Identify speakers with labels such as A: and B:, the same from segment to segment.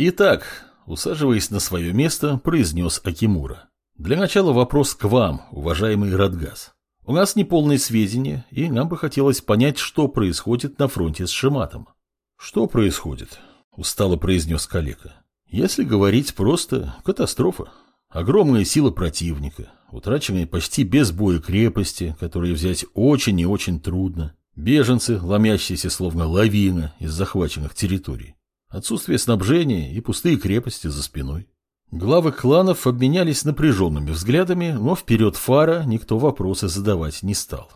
A: Итак, усаживаясь на свое место, произнес Акимура. Для начала вопрос к вам, уважаемый Радгас. У нас неполные сведения, и нам бы хотелось понять, что происходит на фронте с Шиматом. Что происходит? Устало произнес коллега. Если говорить просто, катастрофа. Огромная сила противника, утраченные почти без боя крепости, которые взять очень и очень трудно, беженцы, ломящиеся словно лавина из захваченных территорий, отсутствие снабжения и пустые крепости за спиной. Главы кланов обменялись напряженными взглядами, но вперед фара никто вопросы задавать не стал.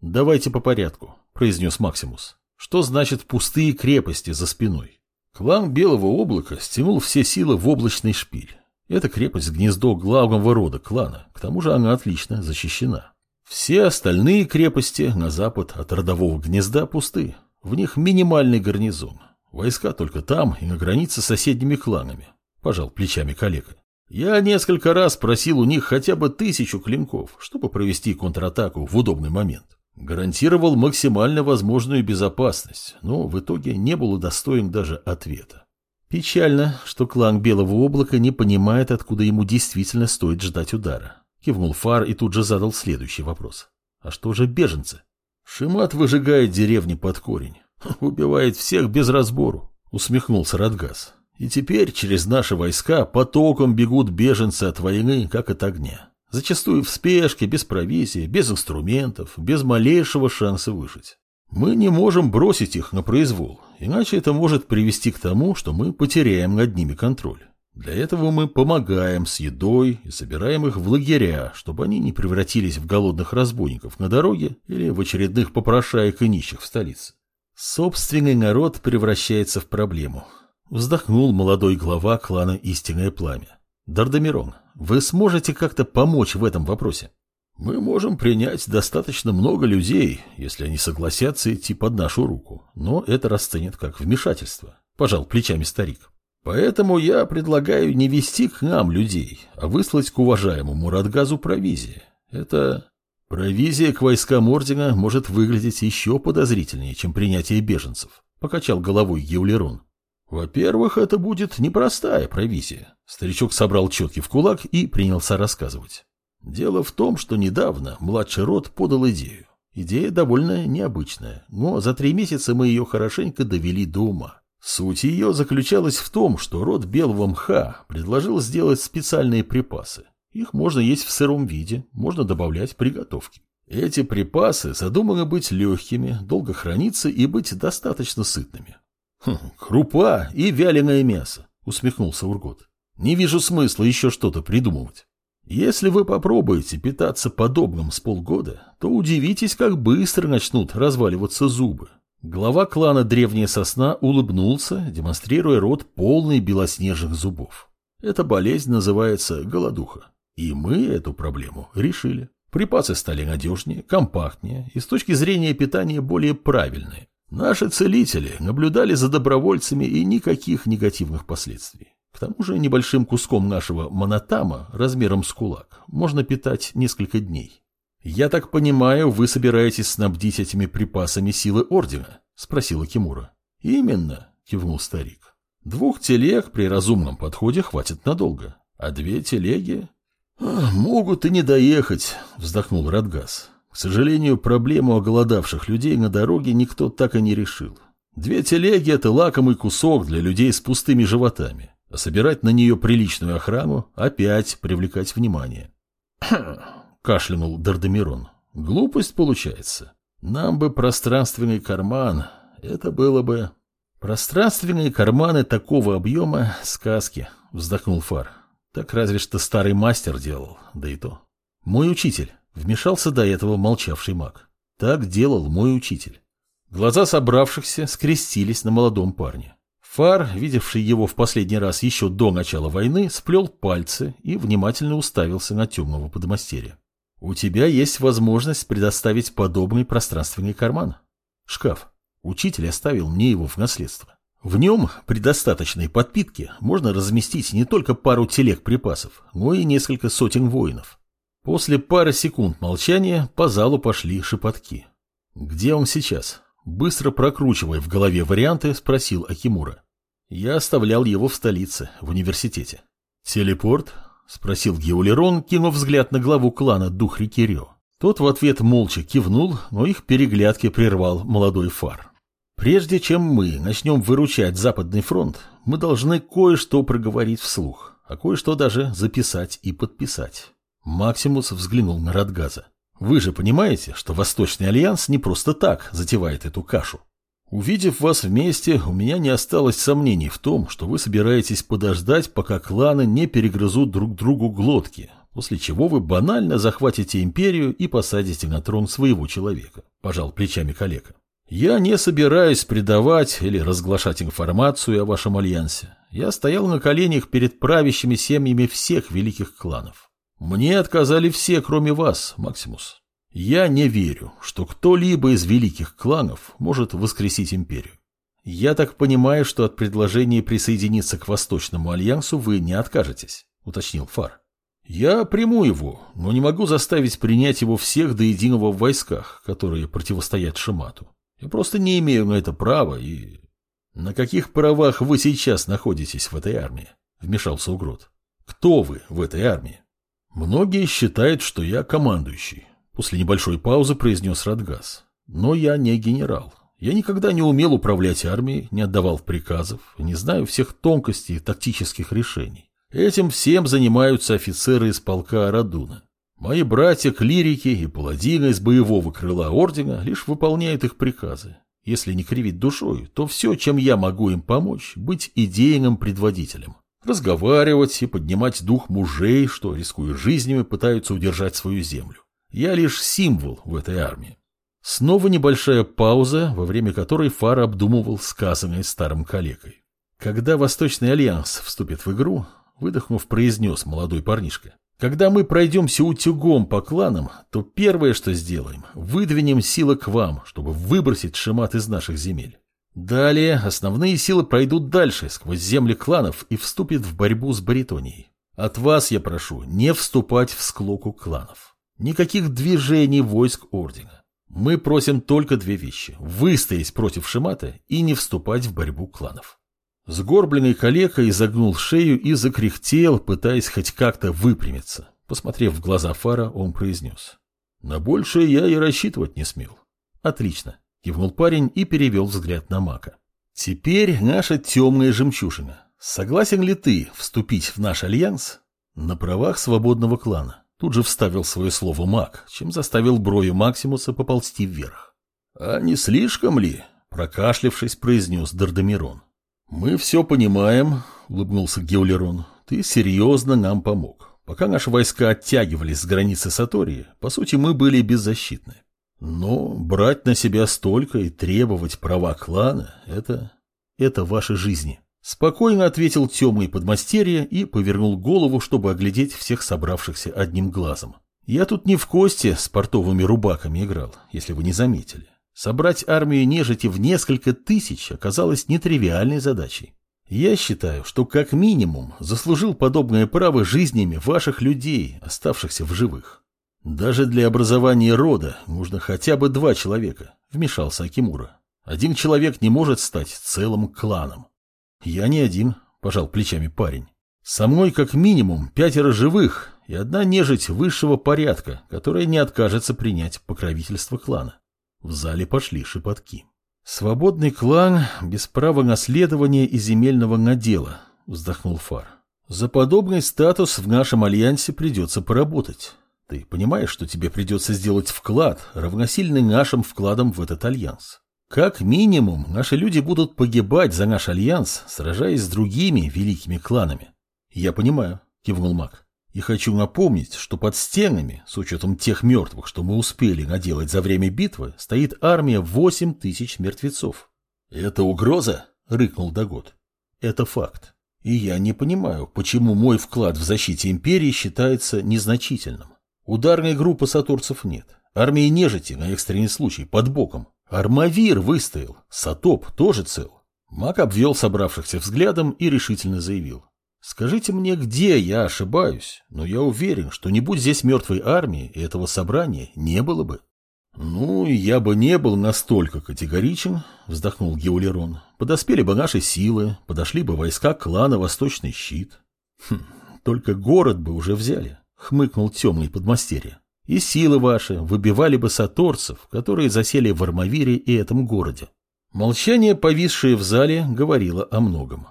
A: «Давайте по порядку», — произнес Максимус. «Что значит пустые крепости за спиной?» Клан Белого Облака стянул все силы в облачный шпиль. Это крепость гнездо главного рода клана, к тому же она отлично защищена. Все остальные крепости на запад от родового гнезда пусты, в них минимальный гарнизон. Войска только там и на границе с соседними кланами, пожал плечами коллега. Я несколько раз просил у них хотя бы тысячу клинков, чтобы провести контратаку в удобный момент. Гарантировал максимально возможную безопасность, но в итоге не был удостоен даже ответа. Печально, что клан Белого Облака не понимает, откуда ему действительно стоит ждать удара. Кивнул Фар и тут же задал следующий вопрос. А что же беженцы? Шимат выжигает деревни под корень. Убивает всех без разбору, усмехнулся Радгас. И теперь через наши войска потоком бегут беженцы от войны, как от огня. Зачастую в спешке, без провизии, без инструментов, без малейшего шанса выжить. Мы не можем бросить их на произвол, иначе это может привести к тому, что мы потеряем над ними контроль. Для этого мы помогаем с едой и собираем их в лагеря, чтобы они не превратились в голодных разбойников на дороге или в очередных попрошаек и нищих в столице. Собственный народ превращается в проблему. Вздохнул молодой глава клана «Истинное пламя». Дардамирон, вы сможете как-то помочь в этом вопросе? Мы можем принять достаточно много людей, если они согласятся идти под нашу руку, но это расценят как вмешательство, пожал плечами старик. Поэтому я предлагаю не вести к нам людей, а выслать к уважаемому Радгазу провизии. Это провизия к войскам ордена может выглядеть еще подозрительнее, чем принятие беженцев, покачал головой Евлерон. Во-первых, это будет непростая провизия. Старичок собрал четки в кулак и принялся рассказывать. Дело в том, что недавно младший род подал идею. Идея довольно необычная, но за три месяца мы ее хорошенько довели до ума. Суть ее заключалась в том, что род белого мха предложил сделать специальные припасы. Их можно есть в сыром виде, можно добавлять приготовки. Эти припасы задуманы быть легкими, долго храниться и быть достаточно сытными. «Хм, «Крупа и вяленое мясо», — усмехнулся Ургот. «Не вижу смысла еще что-то придумывать». Если вы попробуете питаться подобным с полгода, то удивитесь, как быстро начнут разваливаться зубы. Глава клана Древняя Сосна улыбнулся, демонстрируя рот полный белоснежных зубов. Эта болезнь называется голодуха. И мы эту проблему решили. Припасы стали надежнее, компактнее и с точки зрения питания более правильные. Наши целители наблюдали за добровольцами и никаких негативных последствий. К тому же небольшим куском нашего монотама размером с кулак можно питать несколько дней. «Я так понимаю, вы собираетесь снабдить этими припасами силы Ордена?» – спросила Кимура. «Именно», – кивнул старик. «Двух телег при разумном подходе хватит надолго, а две телеги...» «Могут и не доехать», – вздохнул Радгас. «К сожалению, проблему оголодавших людей на дороге никто так и не решил. Две телеги – это лакомый кусок для людей с пустыми животами а собирать на нее приличную охрану опять привлекать внимание. кашлянул Дардемирон. Глупость получается. Нам бы пространственный карман. Это было бы... Пространственные карманы такого объема — сказки, вздохнул Фар. Так разве что старый мастер делал, да и то. Мой учитель, вмешался до этого молчавший маг. Так делал мой учитель. Глаза собравшихся скрестились на молодом парне. Фар, видевший его в последний раз еще до начала войны, сплел пальцы и внимательно уставился на темного подмастерья. «У тебя есть возможность предоставить подобный пространственный карман. Шкаф. Учитель оставил мне его в наследство. В нем при достаточной подпитке можно разместить не только пару телег припасов, но и несколько сотен воинов». После пары секунд молчания по залу пошли шепотки. «Где он сейчас?» Быстро прокручивая в голове варианты, спросил Акимура. Я оставлял его в столице, в университете. «Телепорт?» — спросил Геулерон, кинув взгляд на главу клана Дух Рикирио. Тот в ответ молча кивнул, но их переглядки прервал молодой фар. «Прежде чем мы начнем выручать Западный фронт, мы должны кое-что проговорить вслух, а кое-что даже записать и подписать». Максимус взглянул на Радгаза. «Вы же понимаете, что Восточный Альянс не просто так затевает эту кашу. Увидев вас вместе, у меня не осталось сомнений в том, что вы собираетесь подождать, пока кланы не перегрызут друг другу глотки, после чего вы банально захватите империю и посадите на трон своего человека, пожал плечами коллега. Я не собираюсь предавать или разглашать информацию о вашем альянсе. Я стоял на коленях перед правящими семьями всех великих кланов. Мне отказали все, кроме вас, Максимус. Я не верю, что кто-либо из великих кланов может воскресить империю. Я так понимаю, что от предложения присоединиться к Восточному альянсу вы не откажетесь, уточнил Фар. Я приму его, но не могу заставить принять его всех до единого в войсках, которые противостоят Шимату. Я просто не имею на это права и... На каких правах вы сейчас находитесь в этой армии? Вмешался Угрот. Кто вы в этой армии? Многие считают, что я командующий. После небольшой паузы произнес Радгас. Но я не генерал. Я никогда не умел управлять армией, не отдавал приказов, не знаю всех тонкостей тактических решений. Этим всем занимаются офицеры из полка Арадуна. Мои братья-клирики и паладины из боевого крыла ордена лишь выполняют их приказы. Если не кривить душой, то все, чем я могу им помочь, быть идейным предводителем. Разговаривать и поднимать дух мужей, что, рискуя жизнями, пытаются удержать свою землю. Я лишь символ в этой армии. Снова небольшая пауза, во время которой Фара обдумывал сказанное старым коллегой. Когда Восточный Альянс вступит в игру, выдохнув, произнес молодой парнишка. Когда мы пройдемся утюгом по кланам, то первое, что сделаем, выдвинем силы к вам, чтобы выбросить Шимат из наших земель. Далее основные силы пройдут дальше, сквозь земли кланов, и вступят в борьбу с Баритонией. От вас я прошу не вступать в склоку кланов. Никаких движений войск Ордена. Мы просим только две вещи – выстоять против Шимата и не вступать в борьбу кланов. Сгорбленный калека изогнул шею и закряхтел, пытаясь хоть как-то выпрямиться. Посмотрев в глаза Фара, он произнес. «На большее я и рассчитывать не смел». «Отлично», — кивнул парень и перевел взгляд на Мака. «Теперь наша темная жемчужина. Согласен ли ты вступить в наш альянс на правах свободного клана?» Тут же вставил свое слово маг, чем заставил бровью Максимуса поползти вверх. «А не слишком ли?» — прокашлявшись, произнес Дардамирон. «Мы все понимаем», — улыбнулся Геулерон. «Ты серьезно нам помог. Пока наши войска оттягивались с границы Сатории, по сути, мы были беззащитны. Но брать на себя столько и требовать права клана — это... это ваши жизни». Спокойно ответил темный подмастерье и повернул голову, чтобы оглядеть всех собравшихся одним глазом. «Я тут не в кости с портовыми рубаками играл, если вы не заметили. Собрать армию нежити в несколько тысяч оказалось нетривиальной задачей. Я считаю, что как минимум заслужил подобное право жизнями ваших людей, оставшихся в живых. Даже для образования рода нужно хотя бы два человека, вмешался Акимура. Один человек не может стать целым кланом. Я не один, пожал плечами парень. Со мной как минимум пятеро живых и одна нежить высшего порядка, которая не откажется принять покровительство клана. В зале пошли шепотки. «Свободный клан без права наследования и земельного надела», — вздохнул Фар. «За подобный статус в нашем альянсе придется поработать. Ты понимаешь, что тебе придется сделать вклад, равносильный нашим вкладам в этот альянс? Как минимум, наши люди будут погибать за наш альянс, сражаясь с другими великими кланами». «Я понимаю», — кивнул маг. И хочу напомнить, что под стенами, с учетом тех мертвых, что мы успели наделать за время битвы, стоит армия восемь тысяч мертвецов. «Это угроза?» — рыкнул Дагод. «Это факт. И я не понимаю, почему мой вклад в защите империи считается незначительным. Ударной группы сатурцев нет. Армии нежити на экстренный случай под боком. Армавир выстоял. Сатоп тоже цел. Мак обвел собравшихся взглядом и решительно заявил. Скажите мне, где я ошибаюсь, но я уверен, что не будь здесь мертвой армии, этого собрания не было бы. Ну, я бы не был настолько категоричен, вздохнул Геулерон. Подоспели бы наши силы, подошли бы войска клана Восточный Щит. Хм, только город бы уже взяли, хмыкнул темный подмастерье. И силы ваши выбивали бы саторцев, которые засели в Армавире и этом городе. Молчание, повисшее в зале, говорило о многом.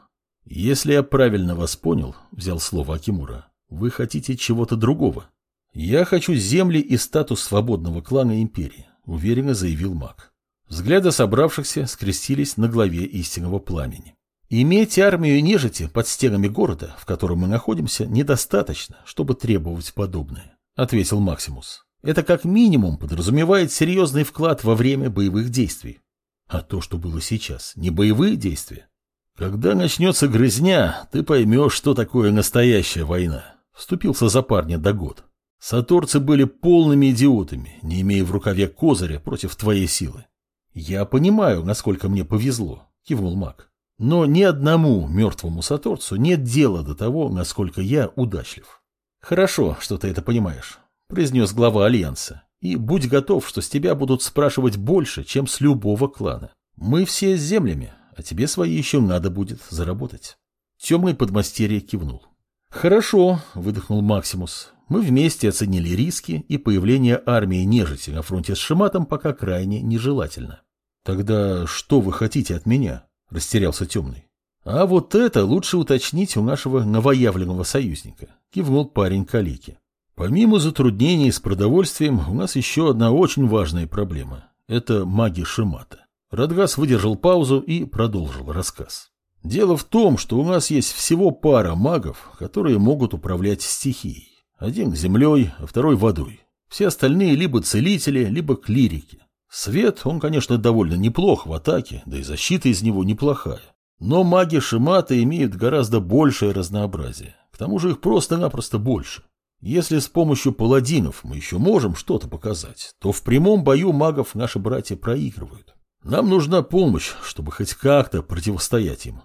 A: «Если я правильно вас понял», — взял слово Акимура, — «вы хотите чего-то другого». «Я хочу земли и статус свободного клана империи», — уверенно заявил маг. Взгляды собравшихся скрестились на главе истинного пламени. «Иметь армию нежити под стенами города, в котором мы находимся, недостаточно, чтобы требовать подобное», — ответил Максимус. «Это как минимум подразумевает серьезный вклад во время боевых действий. А то, что было сейчас, не боевые действия. Когда начнется грызня, ты поймешь, что такое настоящая война», — вступился за парня до год. Саторцы были полными идиотами, не имея в рукаве козыря против твоей силы. Я понимаю, насколько мне повезло, кивнул маг. Но ни одному мертвому саторцу нет дела до того, насколько я удачлив. Хорошо, что ты это понимаешь, произнес глава Альянса. И будь готов, что с тебя будут спрашивать больше, чем с любого клана. Мы все с землями, а тебе свои еще надо будет заработать. Темный подмастерье кивнул. Хорошо, выдохнул Максимус. Мы вместе оценили риски, и появление армии нежити на фронте с Шиматом пока крайне нежелательно. «Тогда что вы хотите от меня?» – растерялся темный. «А вот это лучше уточнить у нашего новоявленного союзника», – кивнул парень Калики. «Помимо затруднений с продовольствием, у нас еще одна очень важная проблема – это маги Шимата». Радгас выдержал паузу и продолжил рассказ. Дело в том, что у нас есть всего пара магов, которые могут управлять стихией. Один землей, а второй водой. Все остальные либо целители, либо клирики. Свет, он, конечно, довольно неплох в атаке, да и защита из него неплохая. Но маги Шимата имеют гораздо большее разнообразие. К тому же их просто-напросто больше. Если с помощью паладинов мы еще можем что-то показать, то в прямом бою магов наши братья проигрывают. Нам нужна помощь, чтобы хоть как-то противостоять им.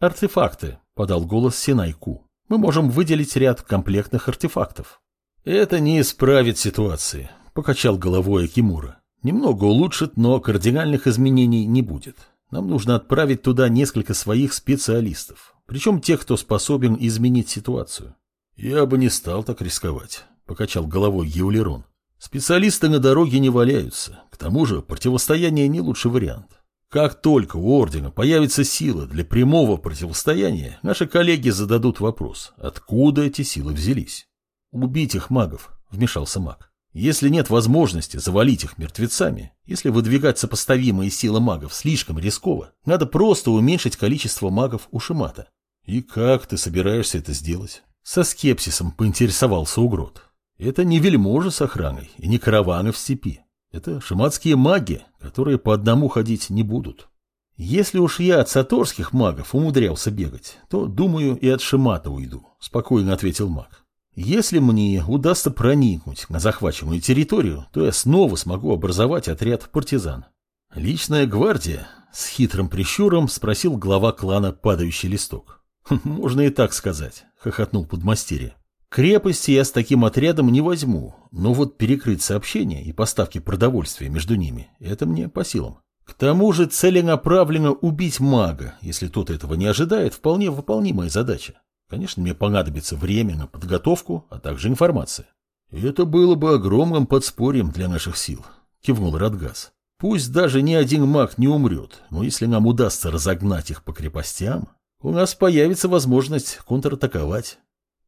A: «Артефакты», — подал голос Синайку мы можем выделить ряд комплектных артефактов. Это не исправит ситуации, покачал головой Акимура. Немного улучшит, но кардинальных изменений не будет. Нам нужно отправить туда несколько своих специалистов, причем тех, кто способен изменить ситуацию. Я бы не стал так рисковать, покачал головой Еулерон. Специалисты на дороге не валяются. К тому же противостояние не лучший вариант. Как только у Ордена появится сила для прямого противостояния, наши коллеги зададут вопрос, откуда эти силы взялись. «Убить их магов», — вмешался маг. «Если нет возможности завалить их мертвецами, если выдвигать сопоставимые силы магов слишком рисково, надо просто уменьшить количество магов у Шимата». «И как ты собираешься это сделать?» Со скепсисом поинтересовался Угрот. «Это не вельможи с охраной и не караваны в степи. Это шаматские маги, которые по одному ходить не будут. Если уж я от саторских магов умудрялся бегать, то, думаю, и от Шимата уйду, спокойно ответил маг. Если мне удастся проникнуть на захваченную территорию, то я снова смогу образовать отряд партизан. Личная гвардия? С хитрым прищуром спросил глава клана «Падающий листок». «Можно и так сказать», — хохотнул подмастерье. Крепости я с таким отрядом не возьму, но вот перекрыть сообщения и поставки продовольствия между ними – это мне по силам. К тому же целенаправленно убить мага, если тот этого не ожидает, вполне выполнимая задача. Конечно, мне понадобится время на подготовку, а также информация. Это было бы огромным подспорьем для наших сил, кивнул Радгас. Пусть даже ни один маг не умрет, но если нам удастся разогнать их по крепостям, у нас появится возможность контратаковать.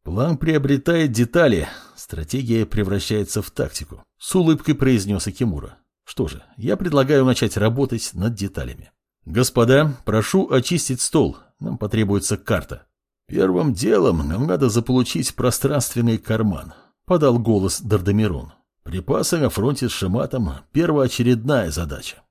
A: План приобретает детали, стратегия превращается в тактику. С улыбкой произнес Акимура. Что же, я предлагаю начать работать над деталями. Господа, прошу очистить стол, нам потребуется карта. Первым делом нам надо заполучить пространственный карман, подал голос Дардамирон. Припасы на фронте с Шиматом – первоочередная задача.